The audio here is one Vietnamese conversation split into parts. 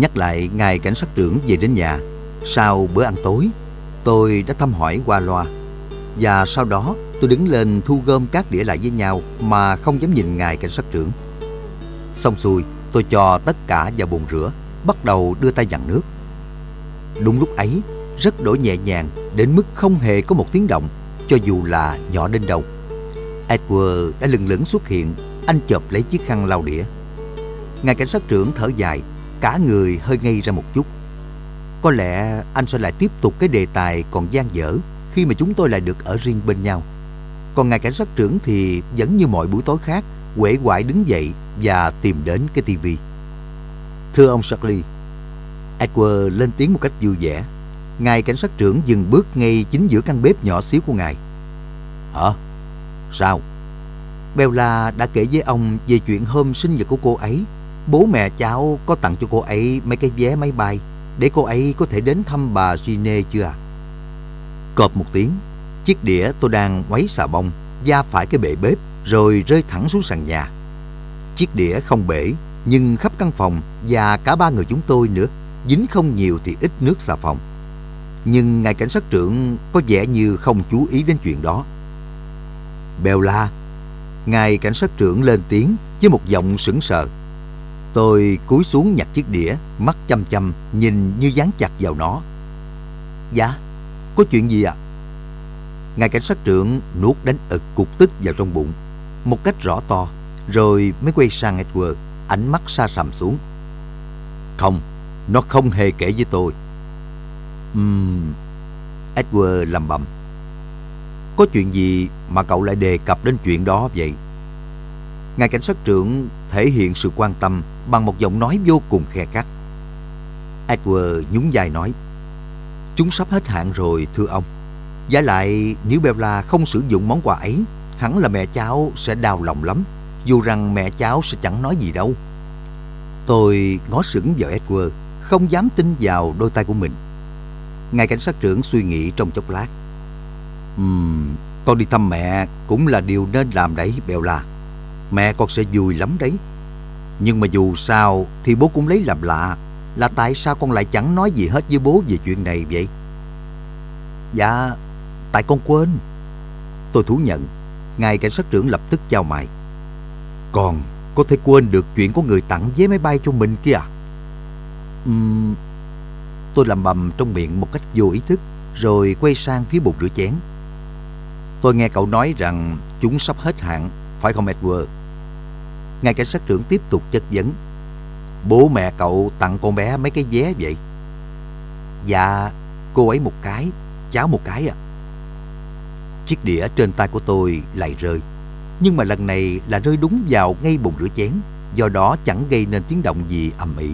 Nhắc lại ngài cảnh sát trưởng về đến nhà, sau bữa ăn tối, tôi đã thăm hỏi qua loa. Và sau đó tôi đứng lên thu gom các đĩa lại với nhau mà không dám nhìn ngài cảnh sát trưởng. Xong xuôi, tôi cho tất cả vào bồn rửa, bắt đầu đưa tay dặn nước. Đúng lúc ấy, rất đổi nhẹ nhàng đến mức không hề có một tiếng động, cho dù là nhỏ đến đâu. Edward đã lừng lững xuất hiện, anh chộp lấy chiếc khăn lau đĩa. Ngài cảnh sát trưởng thở dài, cả người hơi ngây ra một chút. Có lẽ anh sẽ lại tiếp tục cái đề tài còn gian dở khi mà chúng tôi lại được ở riêng bên nhau. Còn ngài cảnh sát trưởng thì vẫn như mọi buổi tối khác, quể quại đứng dậy và tìm đến cái tivi. Thưa ông Shirley, Edward lên tiếng một cách vui vẻ. Ngài cảnh sát trưởng dừng bước ngay chính giữa căn bếp nhỏ xíu của ngài. Hả? Sao? Bella đã kể với ông về chuyện hôm sinh nhật của cô ấy. Bố mẹ cháu có tặng cho cô ấy mấy cái vé máy bay để cô ấy có thể đến thăm bà Gine chưa à? Cọp một tiếng, chiếc đĩa tôi đang quấy xà bông, va phải cái bệ bếp rồi rơi thẳng xuống sàn nhà. Chiếc đĩa không bể, nhưng khắp căn phòng và cả ba người chúng tôi nữa, dính không nhiều thì ít nước xà phòng. Nhưng ngài cảnh sát trưởng có vẻ như không chú ý đến chuyện đó. Bella, ngài cảnh sát trưởng lên tiếng với một giọng sững sờ. Tôi cúi xuống nhặt chiếc đĩa, mắt chăm chăm, nhìn như dán chặt vào nó. Dạ, có chuyện gì ạ? À? Ngài cảnh sát trưởng nuốt đánh ực cục tức vào trong bụng, một cách rõ to, rồi mới quay sang Edward, ánh mắt xa sầm xuống. Không, nó không hề kể với tôi. Uhm, Edward lầm bầm. Có chuyện gì mà cậu lại đề cập đến chuyện đó vậy? Ngài cảnh sát trưởng thể hiện sự quan tâm bằng một giọng nói vô cùng khe cắt. Edward nhún vai nói, Chúng sắp hết hạn rồi thưa ông. Giả lại nếu Bella không sử dụng món quà ấy, hẳn là mẹ cháu sẽ đau lòng lắm, dù rằng mẹ cháu sẽ chẳng nói gì đâu. Tôi ngó sững vào Edward, không dám tin vào đôi tay của mình. Ngài cảnh sát trưởng suy nghĩ trong chốc lát. Ừm, con đi thăm mẹ cũng là điều nên làm đấy, Bella. Mẹ con sẽ vui lắm đấy. Nhưng mà dù sao thì bố cũng lấy làm lạ là tại sao con lại chẳng nói gì hết với bố về chuyện này vậy? Dạ, tại con quên. Tôi thú nhận, ngài cảnh sát trưởng lập tức chào mày. Còn có thể quên được chuyện có người tặng vé máy bay cho mình kia à? Uhm, tôi làm bầm trong miệng một cách vô ý thức, rồi quay sang phía bồn rửa chén. Tôi nghe cậu nói rằng chúng sắp hết hạn, phải không Edward? Ngài cảnh sát trưởng tiếp tục chất vấn. Bố mẹ cậu tặng con bé mấy cái vé vậy? Dạ, cô ấy một cái, cháu một cái à. Chiếc đĩa trên tay của tôi lại rơi. Nhưng mà lần này là rơi đúng vào ngay bồn rửa chén, do đó chẳng gây nên tiếng động gì ầm ĩ.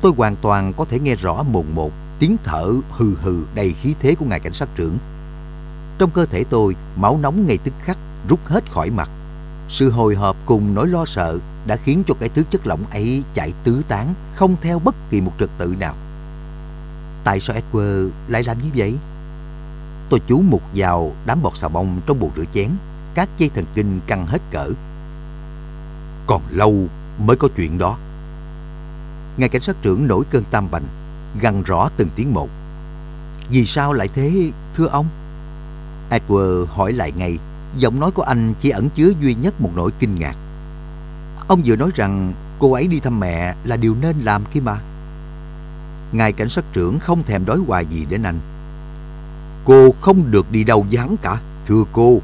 Tôi hoàn toàn có thể nghe rõ mồn một tiếng thở hừ hừ đầy khí thế của ngài cảnh sát trưởng. Trong cơ thể tôi, máu nóng ngay tức khắc rút hết khỏi mặt. Sự hồi hộp cùng nỗi lo sợ đã khiến cho cái thứ chất lỏng ấy chạy tứ tán, không theo bất kỳ một trật tự nào. Tại sao Edward lại làm như vậy? Tôi chú mục vào đám bọt xà bông trong bồn rửa chén, các dây thần kinh căng hết cỡ. Còn lâu mới có chuyện đó. Ngài cảnh sát trưởng nổi cơn tam bành, gằn rõ từng tiếng một. Vì sao lại thế, thưa ông? Edward hỏi lại ngay, giọng nói của anh chỉ ẩn chứa duy nhất một nỗi kinh ngạc. Ông vừa nói rằng cô ấy đi thăm mẹ là điều nên làm kia mà. Ngài cảnh sát trưởng không thèm đói hoài gì đến anh. Cô không được đi đâu với hắn cả, thưa cô.